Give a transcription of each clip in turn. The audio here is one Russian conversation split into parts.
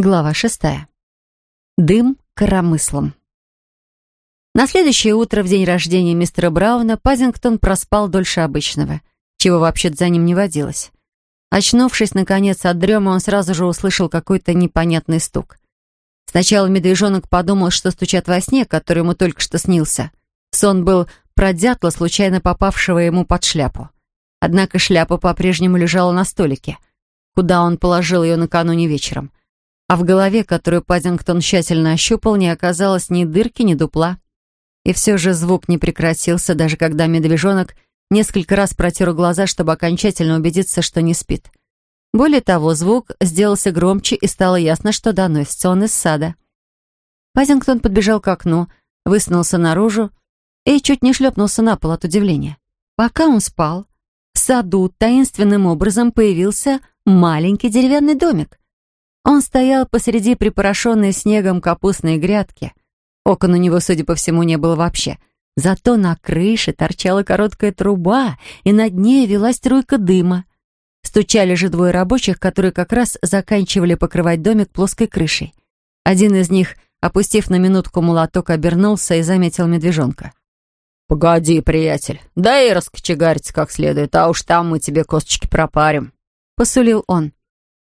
Глава шестая. Дым коромыслом. На следующее утро, в день рождения мистера Брауна, Пазингтон проспал дольше обычного, чего вообще-то за ним не водилось. Очнувшись, наконец, от дрема, он сразу же услышал какой-то непонятный стук. Сначала медвежонок подумал, что стучат во сне, который ему только что снился. Сон был про дятла, случайно попавшего ему под шляпу. Однако шляпа по-прежнему лежала на столике, куда он положил ее накануне вечером а в голове, которую Паддингтон тщательно ощупал, не оказалось ни дырки, ни дупла. И все же звук не прекратился, даже когда медвежонок несколько раз протер глаза, чтобы окончательно убедиться, что не спит. Более того, звук сделался громче, и стало ясно, что доносится он из сада. Пазингтон подбежал к окну, высунулся наружу и чуть не шлепнулся на пол от удивления. Пока он спал, в саду таинственным образом появился маленький деревянный домик. Он стоял посреди припорошенной снегом капустной грядки. Окон у него, судя по всему, не было вообще. Зато на крыше торчала короткая труба, и над ней велась струйка дыма. Стучали же двое рабочих, которые как раз заканчивали покрывать домик плоской крышей. Один из них, опустив на минутку молоток, обернулся и заметил медвежонка. «Погоди, приятель, дай раскочегариться как следует, а уж там мы тебе косточки пропарим», — посулил он.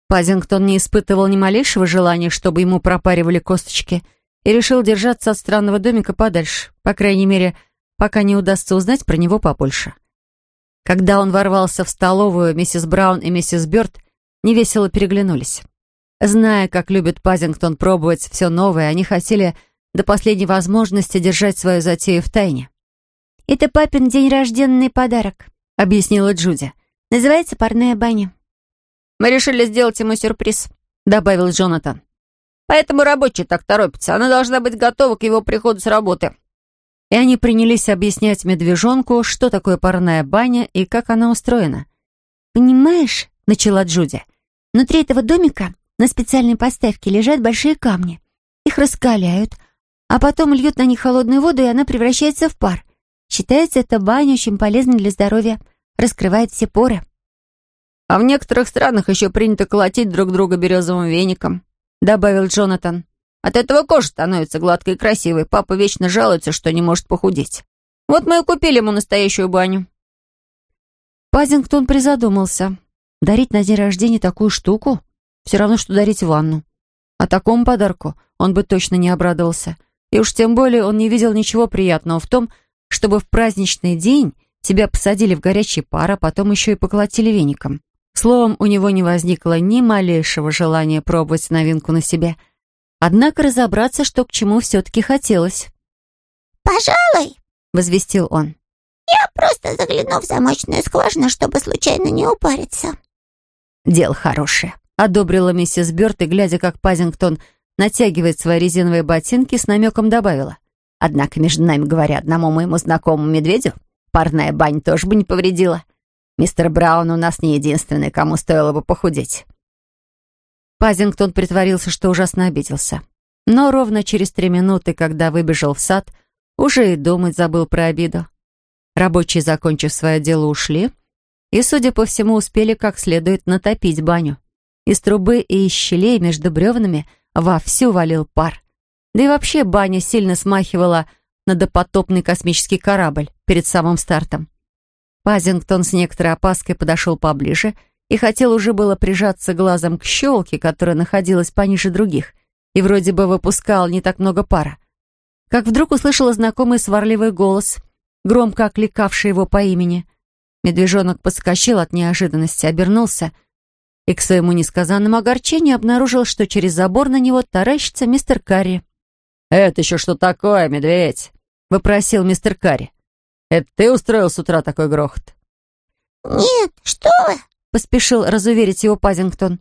Пазингтон не испытывал ни малейшего желания, чтобы ему пропаривали косточки, и решил держаться от странного домика подальше, по крайней мере, пока не удастся узнать про него побольше. Когда он ворвался в столовую, миссис Браун и миссис Бёрд невесело переглянулись. Зная, как любит Пазингтон пробовать все новое, они хотели до последней возможности держать свою затею в тайне. «Это папин день рожденный подарок», — объяснила Джуди. «Называется парная баня». Мы решили сделать ему сюрприз», — добавил Джонатан. «Поэтому рабочий так торопится. Она должна быть готова к его приходу с работы». И они принялись объяснять медвежонку, что такое парная баня и как она устроена. «Понимаешь», — начала Джуди, «внутри этого домика на специальной поставке лежат большие камни. Их раскаляют, а потом льют на них холодную воду, и она превращается в пар. Считается, эта баня очень полезна для здоровья, раскрывает все поры. «А в некоторых странах еще принято колотить друг друга березовым веником», — добавил Джонатан. «От этого кожа становится гладкой и красивой. Папа вечно жалуется, что не может похудеть. Вот мы и купили ему настоящую баню». Пазингтон призадумался. Дарить на день рождения такую штуку? Все равно, что дарить ванну. А такому подарку он бы точно не обрадовался. И уж тем более он не видел ничего приятного в том, чтобы в праздничный день тебя посадили в горячий пар, а потом еще и поколотили веником. Словом, у него не возникло ни малейшего желания пробовать новинку на себе. Однако разобраться, что к чему все-таки хотелось. «Пожалуй», — возвестил он. «Я просто загляну в замочную скважину, чтобы случайно не упариться». «Дело хорошее», — одобрила миссис Бёрд и, глядя, как Пазингтон натягивает свои резиновые ботинки, с намеком добавила. «Однако, между нами говоря, одному моему знакомому медведю парная бань тоже бы не повредила. Мистер Браун у нас не единственный, кому стоило бы похудеть». Пазингтон притворился, что ужасно обиделся. Но ровно через три минуты, когда выбежал в сад, уже и думать забыл про обиду. Рабочие, закончив свое дело, ушли и, судя по всему, успели как следует натопить баню. Из трубы и из щелей между бревнами вовсю валил пар. Да и вообще баня сильно смахивала на допотопный космический корабль перед самым стартом. Пазингтон с некоторой опаской подошел поближе и хотел уже было прижаться глазом к щелке, которая находилась пониже других, и вроде бы выпускал не так много пара. Как вдруг услышала знакомый сварливый голос, громко окликавший его по имени. Медвежонок подскочил от неожиданности, обернулся и к своему несказанному огорчению обнаружил, что через забор на него таращится мистер Карри. «Это еще что такое, медведь?» — вопросил мистер Карри. Это ты устроил с утра такой грохот?» «Нет, что вы!» — поспешил разуверить его Пазингтон.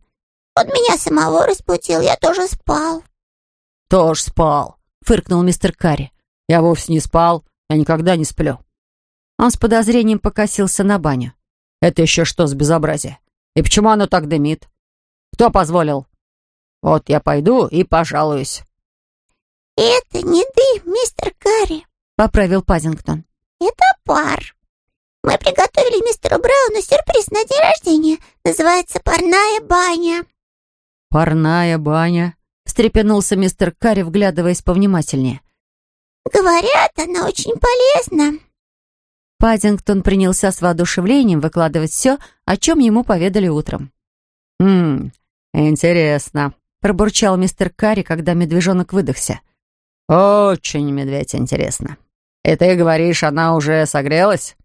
«Он меня самого разбудил, я тоже спал». «Тоже спал», — фыркнул мистер Карри. «Я вовсе не спал, я никогда не сплю». Он с подозрением покосился на баню. «Это еще что с безобразие? И почему оно так дымит? Кто позволил? Вот я пойду и пожалуюсь». «Это не дым, мистер Карри», — поправил Пазингтон. «Это пар. Мы приготовили мистеру Брауну сюрприз на день рождения. Называется парная баня». «Парная баня?» встрепенулся мистер Карри, вглядываясь повнимательнее. «Говорят, она очень полезна». Паддингтон принялся с воодушевлением выкладывать все, о чем ему поведали утром. «Ммм, интересно», — пробурчал мистер Карри, когда медвежонок выдохся. «Очень, медведь, интересно. И ты говоришь, она уже согрелась?»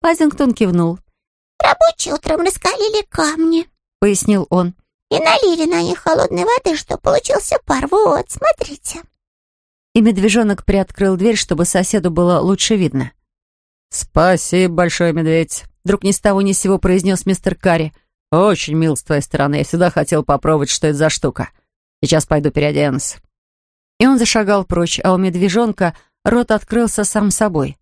Пазингтон кивнул. «Рабочие утром раскалили камни», — пояснил он. «И налили на них холодной воды, что получился пар. Вот, смотрите». И медвежонок приоткрыл дверь, чтобы соседу было лучше видно. «Спасибо большое, медведь», — вдруг ни с того ни с сего произнес мистер Карри. «Очень мил с твоей стороны. Я всегда хотел попробовать, что это за штука. Сейчас пойду переоденусь». И он зашагал прочь, а у медвежонка рот открылся сам собой.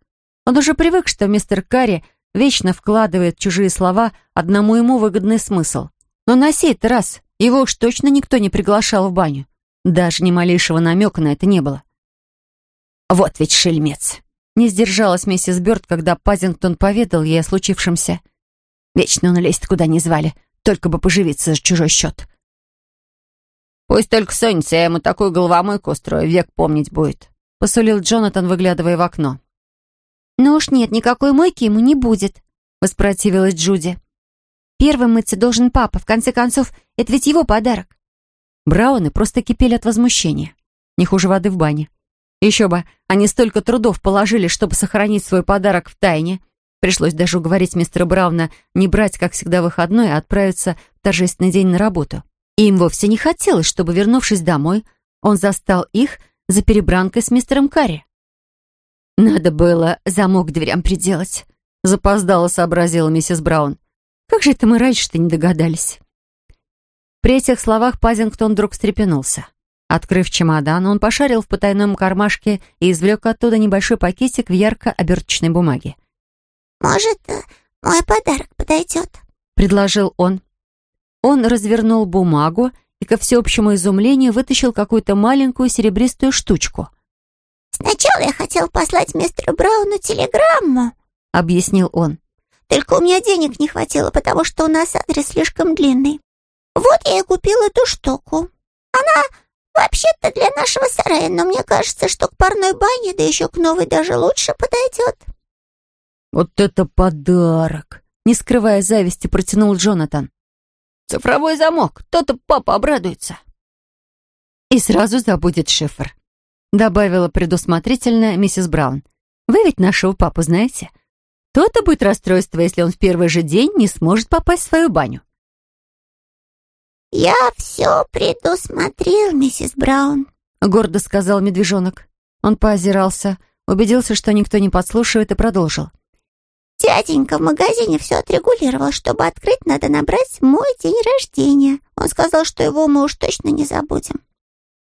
Он уже привык, что мистер Карри вечно вкладывает чужие слова одному ему выгодный смысл. Но на сей раз его уж точно никто не приглашал в баню. Даже ни малейшего намека на это не было. «Вот ведь шельмец!» Не сдержалась миссис Бёрд, когда Пазингтон поведал ей о случившемся. «Вечно он лезет, куда не звали, только бы поживиться за чужой счет». «Пусть только сонится, я ему такую головомойку устрою, век помнить будет», — посулил Джонатан, выглядывая в окно. «Ну уж нет, никакой мойки ему не будет», — воспротивилась Джуди. «Первым мыться должен папа. В конце концов, это ведь его подарок». Брауны просто кипели от возмущения. Не хуже воды в бане. Еще бы, они столько трудов положили, чтобы сохранить свой подарок в тайне. Пришлось даже уговорить мистера Брауна не брать, как всегда, выходной, а отправиться в торжественный день на работу. И им вовсе не хотелось, чтобы, вернувшись домой, он застал их за перебранкой с мистером Карри. «Надо было замок дверям приделать», — запоздало сообразила миссис Браун. «Как же это мы раньше-то не догадались?» При этих словах Пазингтон вдруг встрепенулся. Открыв чемодан, он пошарил в потайном кармашке и извлек оттуда небольшой пакетик в ярко-оберточной бумаге. «Может, э, мой подарок подойдет?» — предложил он. Он развернул бумагу и, ко всеобщему изумлению, вытащил какую-то маленькую серебристую штучку. «Сначала я хотел послать мистеру Брауну телеграмму», — объяснил он. «Только у меня денег не хватило, потому что у нас адрес слишком длинный. Вот я и купил эту штуку. Она Вообще-то для нашего сарая, но мне кажется, что к парной бане, да еще к новой даже лучше подойдет. Вот это подарок! Не скрывая зависти, протянул Джонатан. Цифровой замок, то-то папа обрадуется. И сразу забудет шифр, добавила предусмотрительная миссис Браун. Вы ведь нашего папу знаете? То-то будет расстройство, если он в первый же день не сможет попасть в свою баню. «Я все предусмотрел, миссис Браун», — гордо сказал медвежонок. Он поозирался, убедился, что никто не подслушивает, и продолжил. «Дяденька в магазине все отрегулировал. Чтобы открыть, надо набрать мой день рождения. Он сказал, что его мы уж точно не забудем».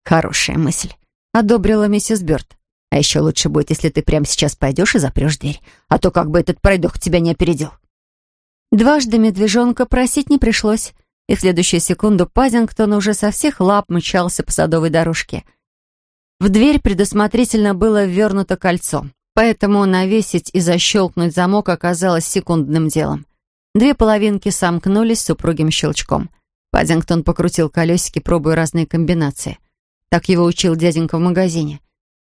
«Хорошая мысль», — одобрила миссис Бёрд. «А еще лучше будет, если ты прямо сейчас пойдешь и запрешь дверь, а то как бы этот пройдох тебя не опередил». Дважды медвежонка просить не пришлось и в следующую секунду Пазингтон уже со всех лап мчался по садовой дорожке. В дверь предусмотрительно было ввернуто кольцо, поэтому навесить и защелкнуть замок оказалось секундным делом. Две половинки сомкнулись с упругим щелчком. Паддингтон покрутил колесики, пробуя разные комбинации. Так его учил дяденька в магазине.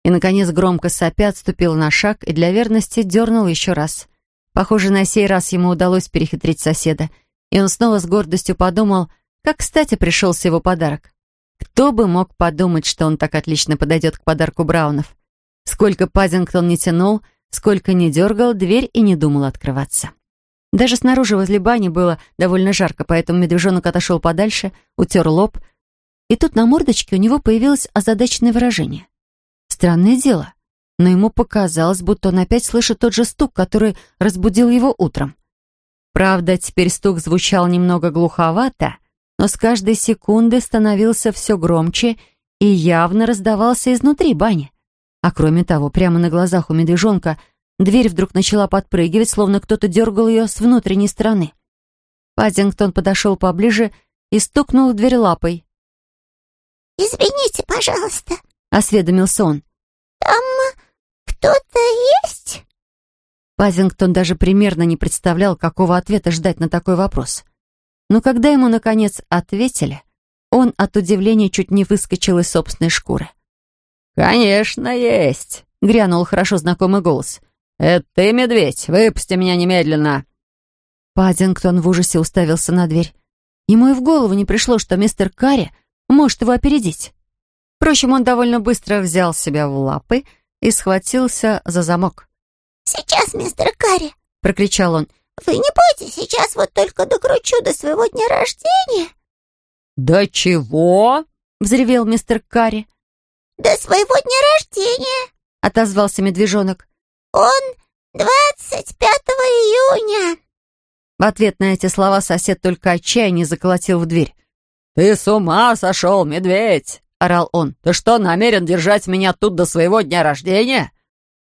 И, наконец, громко сопя отступил на шаг и для верности дернул еще раз. Похоже, на сей раз ему удалось перехитрить соседа — и он снова с гордостью подумал, как кстати пришелся его подарок. Кто бы мог подумать, что он так отлично подойдет к подарку Браунов. Сколько Пазингтон не тянул, сколько не дергал, дверь и не думал открываться. Даже снаружи возле бани было довольно жарко, поэтому медвежонок отошел подальше, утер лоб, и тут на мордочке у него появилось озадаченное выражение. Странное дело, но ему показалось, будто он опять слышит тот же стук, который разбудил его утром. Правда, теперь стук звучал немного глуховато, но с каждой секунды становился все громче и явно раздавался изнутри бани. А кроме того, прямо на глазах у медвежонка дверь вдруг начала подпрыгивать, словно кто-то дергал ее с внутренней стороны. Паддингтон подошел поближе и стукнул в дверь лапой. «Извините, пожалуйста», — осведомился он. «Там кто-то есть?» Пазингтон даже примерно не представлял, какого ответа ждать на такой вопрос. Но когда ему, наконец, ответили, Он от удивления чуть не выскочил из собственной шкуры. «Конечно, есть!» — грянул хорошо знакомый голос. «Это ты, медведь? Выпусти меня немедленно!» Паддингтон в ужасе уставился на дверь. Ему и в голову не пришло, что мистер Карри может его опередить. Впрочем, он довольно быстро взял себя в лапы и схватился за замок. «Сейчас, мистер Карри!» — прокричал он. «Вы не бойтесь, сейчас вот только докручу до своего дня рождения». «До чего?» — взревел мистер Карри. «До своего дня рождения», — отозвался медвежонок. «Он 25 июня». В ответ на эти слова сосед только отчаяние заколотил в дверь. «Ты с ума сошел, медведь!» — орал он. «Ты что, намерен держать меня тут до своего дня рождения?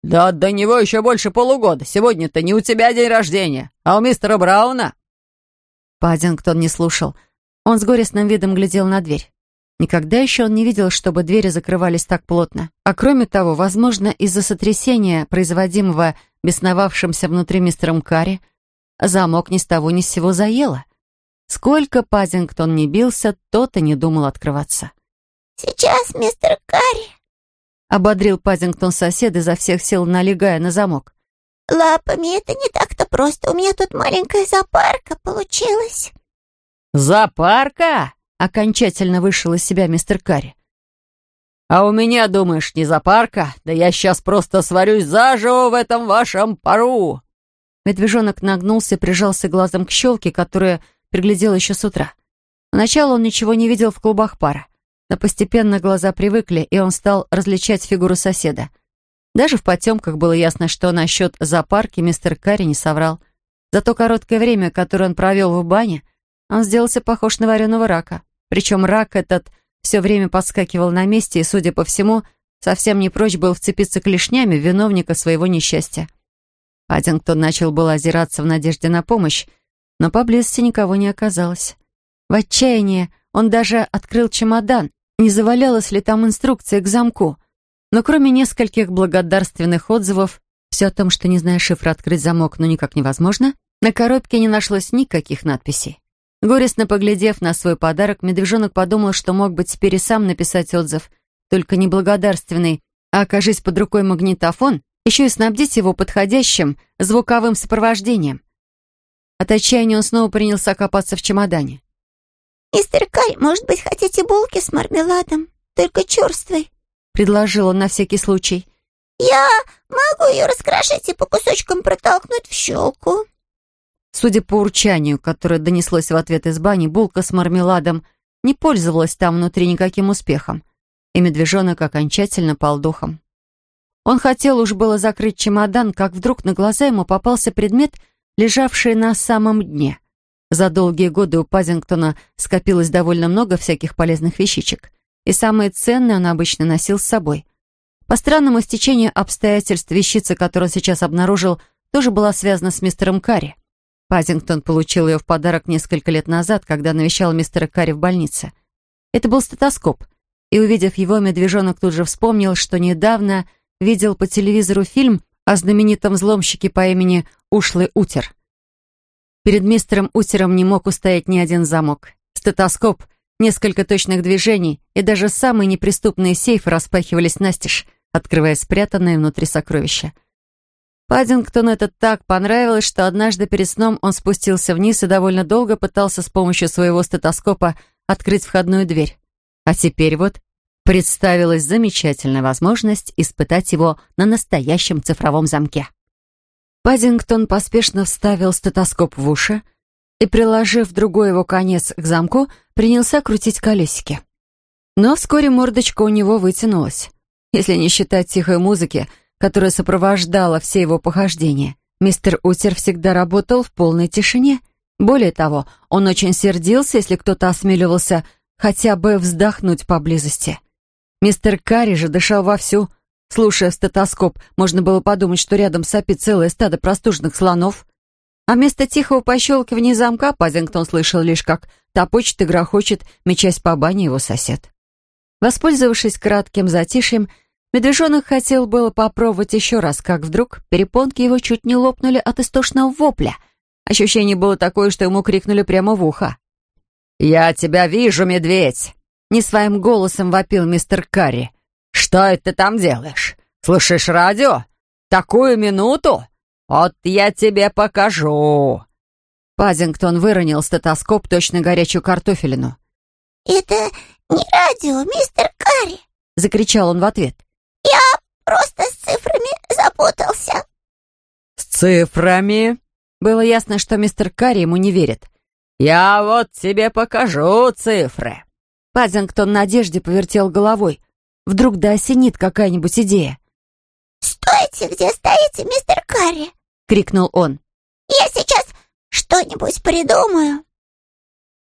Да до него еще больше полугода. Сегодня-то не у тебя день рождения, а у мистера Брауна». Паддингтон не слушал. Он с горестным видом глядел на дверь. Никогда еще он не видел, чтобы двери закрывались так плотно. А кроме того, возможно, из-за сотрясения, производимого бесновавшимся внутри мистером Карри, замок ни с того ни с сего заело. Сколько Паддингтон не бился, тот и не думал открываться. «Сейчас, мистер Карри», — ободрил Паддингтон соседа изо всех сил, налегая на замок. «Лапами это не так-то просто. У меня тут маленькая зоопарка получилась». «Зоопарка?» — окончательно вышел из себя мистер Карри. «А у меня, думаешь, не зоопарка? Да я сейчас просто сварюсь заживо в этом вашем пару!» Медвежонок нагнулся и прижался глазом к щелке, которая приглядел еще с утра. Сначала он ничего не видел в клубах пара. Но постепенно глаза привыкли, и он стал различать фигуру соседа. Даже в потемках было ясно, что насчет зоопарки мистер Карри не соврал. За то короткое время, которое он провел в бане, он сделался похож на вареного рака. Причем рак этот все время подскакивал на месте и, судя по всему, совсем не прочь был вцепиться клешнями виновника своего несчастья. Паддингтон начал было озираться в надежде на помощь, но поблизости никого не оказалось. В отчаянии он даже открыл чемодан не завалялась ли там инструкция к замку. Но кроме нескольких благодарственных отзывов, все о том, что не зная шифра открыть замок, но никак невозможно, на коробке не нашлось никаких надписей. Горестно поглядев на свой подарок, медвежонок подумал, что мог бы теперь и сам написать отзыв, только не благодарственный, а окажись под рукой магнитофон, еще и снабдить его подходящим звуковым сопровождением. От отчаяния он снова принялся копаться в чемодане. «Мистер Кай, может быть, хотите булки с мармеладом? Только черствой?» — предложил он на всякий случай. «Я могу ее раскрошить и по кусочкам протолкнуть в щелку». Судя по урчанию, которое донеслось в ответ из бани, булка с мармеладом не пользовалась там внутри никаким успехом, и медвежонок окончательно пал духом. Он хотел уж было закрыть чемодан, как вдруг на глаза ему попался предмет, лежавший на самом дне — за долгие годы у Пазингтона скопилось довольно много всяких полезных вещичек, и самые ценные он обычно носил с собой. По странному стечению обстоятельств вещица, которую он сейчас обнаружил, тоже была связана с мистером Карри. Пазингтон получил ее в подарок несколько лет назад, когда навещал мистера Карри в больнице. Это был стетоскоп, и, увидев его, медвежонок тут же вспомнил, что недавно видел по телевизору фильм о знаменитом взломщике по имени Ушлый Утер. Перед мистером Утером не мог устоять ни один замок. Стетоскоп, несколько точных движений, и даже самые неприступные сейфы распахивались настежь, открывая спрятанное внутри сокровища. Паддингтону это так понравилось, что однажды перед сном он спустился вниз и довольно долго пытался с помощью своего стетоскопа открыть входную дверь. А теперь вот представилась замечательная возможность испытать его на настоящем цифровом замке. Паддингтон поспешно вставил стетоскоп в уши и, приложив другой его конец к замку, принялся крутить колесики. Но вскоре мордочка у него вытянулась. Если не считать тихой музыки, которая сопровождала все его похождения, мистер Утер всегда работал в полной тишине. Более того, он очень сердился, если кто-то осмеливался хотя бы вздохнуть поблизости. Мистер Карри же дышал вовсю, Слушая стетоскоп, можно было подумать, что рядом сопит целое стадо простуженных слонов. А вместо тихого пощелкивания замка Пазингтон слышал лишь, как топочет и грохочет, мечась по бане его сосед. Воспользовавшись кратким затишьем, медвежонок хотел было попробовать еще раз, как вдруг перепонки его чуть не лопнули от истошного вопля. Ощущение было такое, что ему крикнули прямо в ухо. «Я тебя вижу, медведь!» Не своим голосом вопил мистер Карри. «Что это ты там делаешь? Слышишь радио? Такую минуту? Вот я тебе покажу!» Пазингтон выронил стетоскоп точно горячую картофелину. «Это не радио, мистер Карри!» — закричал он в ответ. «Я просто с цифрами запутался». «С цифрами?» Было ясно, что мистер Карри ему не верит. «Я вот тебе покажу цифры». Пазингтон надежде повертел головой. Вдруг да осенит какая-нибудь идея. «Стойте, где стоите, мистер Карри!» — крикнул он. «Я сейчас что-нибудь придумаю».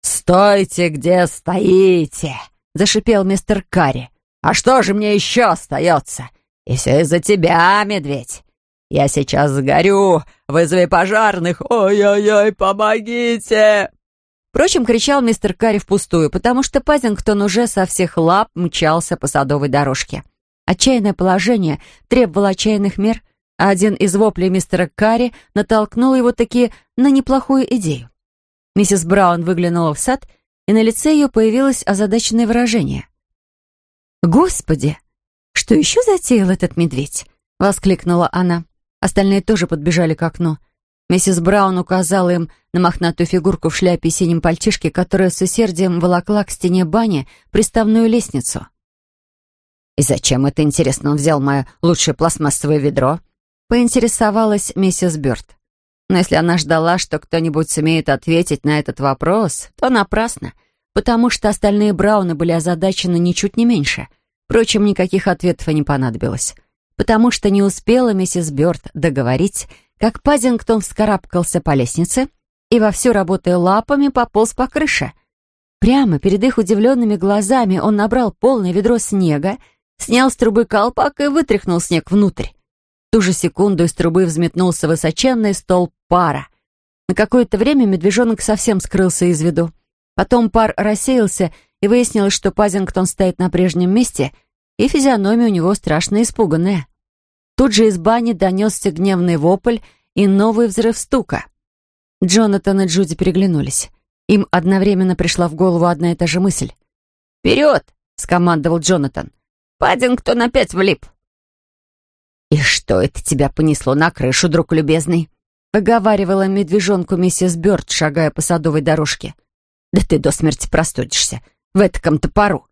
«Стойте, где стоите!» — зашипел мистер Карри. «А что же мне еще остается? И все из-за тебя, медведь. Я сейчас сгорю. Вызови пожарных. Ой-ой-ой, помогите!» Впрочем, кричал мистер Карри впустую, потому что Пазингтон уже со всех лап мчался по садовой дорожке. Отчаянное положение требовало отчаянных мер, а один из воплей мистера Карри натолкнул его таки на неплохую идею. Миссис Браун выглянула в сад, и на лице ее появилось озадаченное выражение. «Господи, что еще затеял этот медведь?» — воскликнула она. Остальные тоже подбежали к окну. Миссис Браун указала им на мохнатую фигурку в шляпе и синем пальчишке, которая с усердием волокла к стене бани приставную лестницу. «И зачем это, интересно, он взял мое лучшее пластмассовое ведро?» — поинтересовалась миссис Бёрд. Но если она ждала, что кто-нибудь сумеет ответить на этот вопрос, то напрасно, потому что остальные Брауны были озадачены ничуть не меньше. Впрочем, никаких ответов и не понадобилось, потому что не успела миссис Бёрд договорить, как Пазингтон вскарабкался по лестнице и вовсю работая лапами пополз по крыше. Прямо перед их удивленными глазами он набрал полное ведро снега, снял с трубы колпак и вытряхнул снег внутрь ту же секунду из трубы взметнулся высоченный столб пара. На какое-то время медвежонок совсем скрылся из виду. Потом пар рассеялся, и выяснилось, что Пазингтон стоит на прежнем месте, и физиономия у него страшно испуганная. Тут же из бани донесся гневный вопль и новый взрыв стука. Джонатан и Джуди переглянулись. Им одновременно пришла в голову одна и та же мысль. «Вперед!» — скомандовал Джонатан. «Паддингтон опять влип!» «И что это тебя понесло на крышу, друг любезный?» выговаривала медвежонку миссис Бёрд, шагая по садовой дорожке. «Да ты до смерти простудишься в этом-то пару!»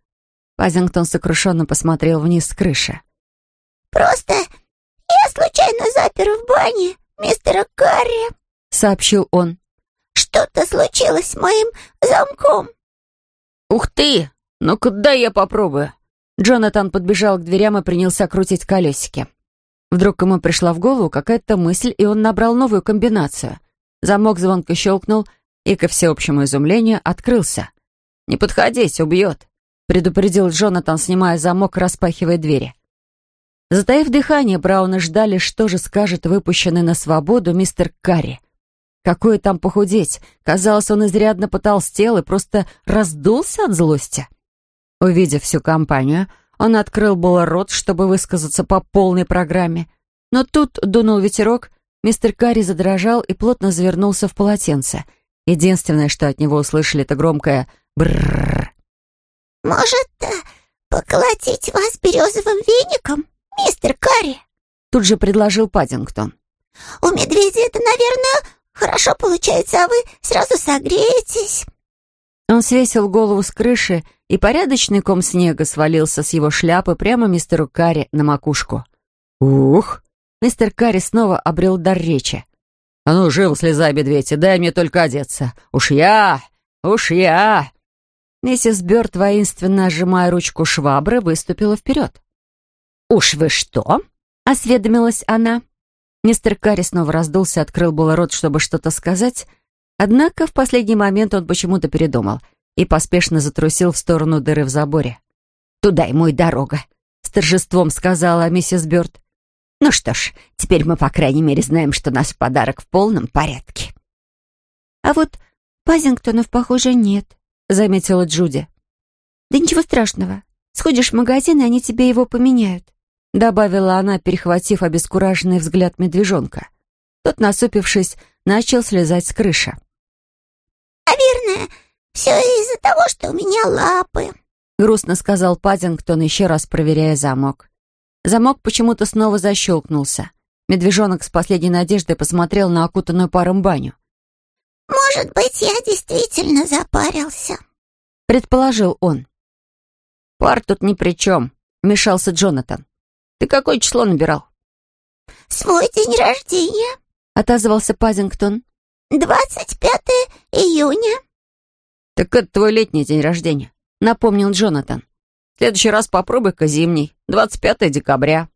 Пазингтон сокрушенно посмотрел вниз с крыши. «Просто я случайно запер в бане мистера Карри», — сообщил он. «Что-то случилось с моим замком». «Ух ты! Ну-ка, дай я попробую!» Джонатан подбежал к дверям и принялся крутить колесики. Вдруг ему пришла в голову какая-то мысль, и он набрал новую комбинацию. Замок звонко щелкнул и, ко всеобщему изумлению, открылся. «Не подходите, убьет», — предупредил Джонатан, снимая замок, распахивая двери. Затаив дыхание, Брауны ждали, что же скажет выпущенный на свободу мистер Карри. Какое там похудеть? Казалось, он изрядно потолстел и просто раздулся от злости. Увидев всю компанию, он открыл было рот, чтобы высказаться по полной программе. Но тут дунул ветерок, мистер Карри задрожал и плотно завернулся в полотенце. Единственное, что от него услышали, это громкое «брррр». «Может, э, поколотить вас березовым веником, мистер Карри?» Тут же предложил Паддингтон. «У медведя это, наверное, хорошо получается, а вы сразу согреетесь». Он свесил голову с крыши, и порядочный ком снега свалился с его шляпы прямо мистеру Карри на макушку. «Ух!» Мистер Карри снова обрел дар речи. «А ну, живо слезай, медведь, дай мне только одеться. Уж я! Уж я!» Миссис Бёрд, воинственно сжимая ручку швабры, выступила вперед. «Уж вы что?» — осведомилась она. Мистер Карри снова раздулся, открыл было рот, чтобы что-то сказать, Однако в последний момент он почему-то передумал и поспешно затрусил в сторону дыры в заборе. «Туда ему и дорога», — с торжеством сказала миссис Бёрд. «Ну что ж, теперь мы, по крайней мере, знаем, что наш подарок в полном порядке». «А вот Пазингтонов, похоже, нет», — заметила Джуди. «Да ничего страшного. Сходишь в магазин, и они тебе его поменяют», — добавила она, перехватив обескураженный взгляд медвежонка. Тот, насупившись, начал слезать с крыши. «Наверное, «Все из-за того, что у меня лапы», — грустно сказал Паддингтон, еще раз проверяя замок. Замок почему-то снова защелкнулся. Медвежонок с последней надеждой посмотрел на окутанную паром баню. «Может быть, я действительно запарился», — предположил он. «Пар тут ни при чем», — вмешался Джонатан. «Ты какое число набирал?» «Свой день рождения», — отозвался Пазингтон. «Двадцать пятое июня». «Так это твой летний день рождения», — напомнил Джонатан. «В следующий раз попробуй-ка зимний, 25 декабря».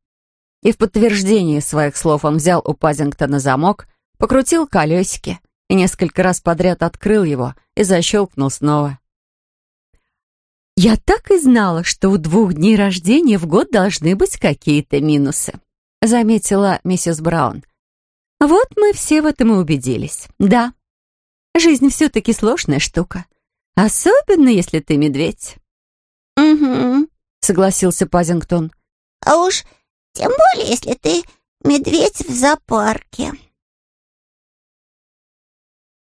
И в подтверждение своих слов он взял у Пазингтона замок, покрутил колесики и несколько раз подряд открыл его и защелкнул снова. «Я так и знала, что у двух дней рождения в год должны быть какие-то минусы», заметила миссис Браун. «Вот мы все в этом и убедились. Да, жизнь все-таки сложная штука. Особенно, если ты медведь». «Угу», — согласился Пазингтон. «А уж тем более, если ты медведь в зоопарке».